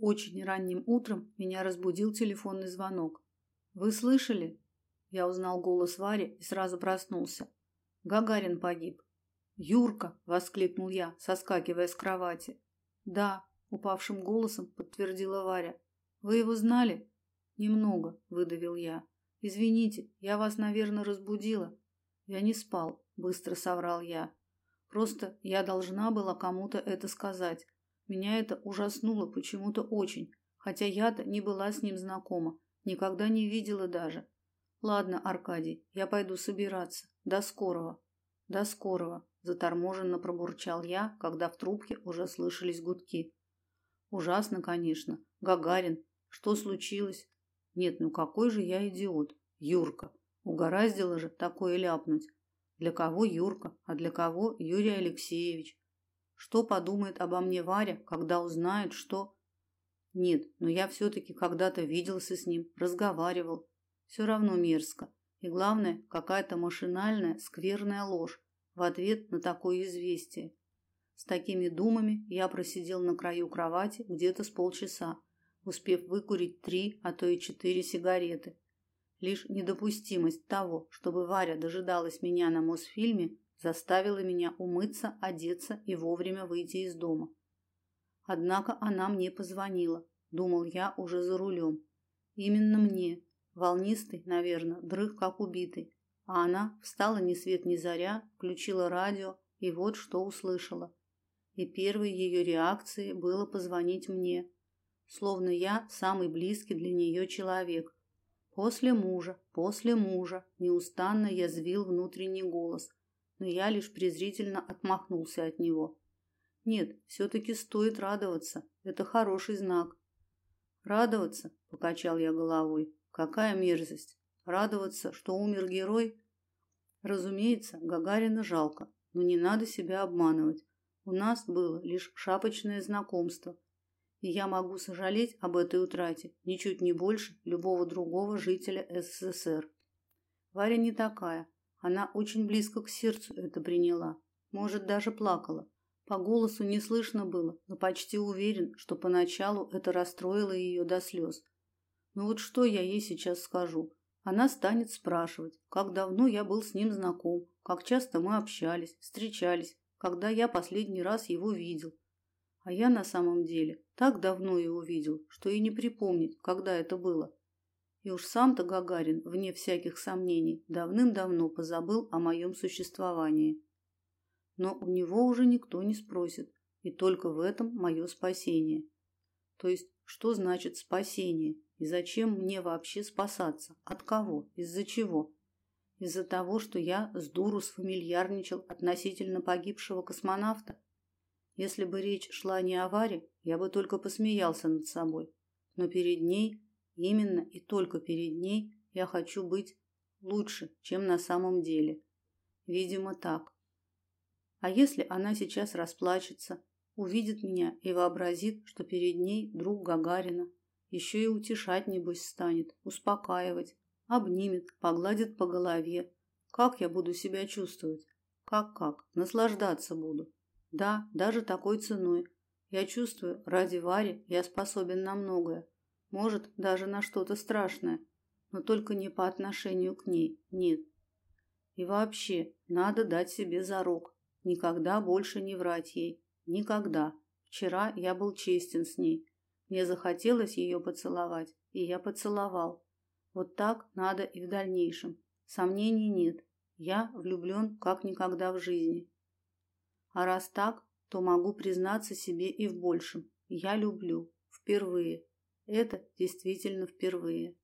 Очень ранним утром меня разбудил телефонный звонок. Вы слышали? Я узнал голос Вари и сразу проснулся. Гагарин погиб. Юрка, воскликнул я, соскакивая с кровати. Да, упавшим голосом подтвердила Варя. Вы его знали? Немного, выдавил я. Извините, я вас, наверное, разбудила. Я не спал, быстро соврал я. Просто я должна была кому-то это сказать. Меня это ужаснуло почему-то очень, хотя я-то не была с ним знакома, никогда не видела даже. Ладно, Аркадий, я пойду собираться. До скорого. До скорого, заторможенно пробурчал я, когда в трубке уже слышались гудки. Ужасно, конечно. Гагарин, что случилось? Нет, ну какой же я идиот. Юрка, угораздило же такое ляпнуть. Для кого Юрка, а для кого Юрий Алексеевич? Что подумает обо мне Варя, когда узнает, что Нет, но я все таки когда-то виделся с ним, разговаривал. Все равно мерзко. И главное, какая-то машинальная, скверная ложь в ответ на такое известие. С такими думами я просидел на краю кровати где-то с полчаса, успев выкурить три, а то и четыре сигареты. Лишь недопустимость того, чтобы Варя дожидалась меня на Мосфильме, заставила меня умыться, одеться и вовремя выйти из дома. Однако она мне позвонила. Думал я уже за рулем. Именно мне, волнистый, наверное, дрых как убитый. А она встала ни свет ни заря, включила радио и вот что услышала. И первой ее реакцией было позвонить мне, словно я самый близкий для нее человек. После мужа, после мужа неустанно язвил внутренний голос, но я лишь презрительно отмахнулся от него. Нет, все таки стоит радоваться. Это хороший знак. Радоваться, покачал я головой. Какая мерзость. Радоваться, что умер герой? Разумеется, Гагарина жалко, но не надо себя обманывать. У нас было лишь шапочное знакомство, и я могу сожалеть об этой утрате ничуть не больше любого другого жителя СССР. Варя не такая, она очень близко к сердцу это приняла, может, даже плакала. По голосу не слышно было, но почти уверен, что поначалу это расстроило ее до слез. Ну вот что я ей сейчас скажу? Она станет спрашивать, как давно я был с ним знаком, как часто мы общались, встречались, когда я последний раз его видел. А я на самом деле так давно его видел, что и не припомнить, когда это было. И уж сам-то Гагарин, вне всяких сомнений, давным-давно позабыл о моем существовании. Но у него уже никто не спросит, и только в этом мое спасение. То есть, что значит спасение? И зачем мне вообще спасаться? От кого? Из-за чего? Из-за того, что я с дуру сфамильярничал относительно погибшего космонавта? Если бы речь шла не о Варе, я бы только посмеялся над собой. Но перед ней Именно и только перед ней я хочу быть лучше, чем на самом деле. Видимо, так. А если она сейчас расплачется, увидит меня и вообразит, что перед ней друг Гагарина, еще и утешать небось станет, успокаивать, обнимет, погладит по голове. Как я буду себя чувствовать? Как-как? Наслаждаться буду. Да, даже такой ценой. Я чувствую, ради Вари я способен на многое. Может, даже на что-то страшное, но только не по отношению к ней. Нет. И вообще, надо дать себе зарок никогда больше не врать ей. Никогда. Вчера я был честен с ней. Мне захотелось ее поцеловать, и я поцеловал. Вот так надо и в дальнейшем. Сомнений нет. Я влюблен как никогда в жизни. А раз так, то могу признаться себе и в большем. Я люблю. Впервые. Это действительно впервые.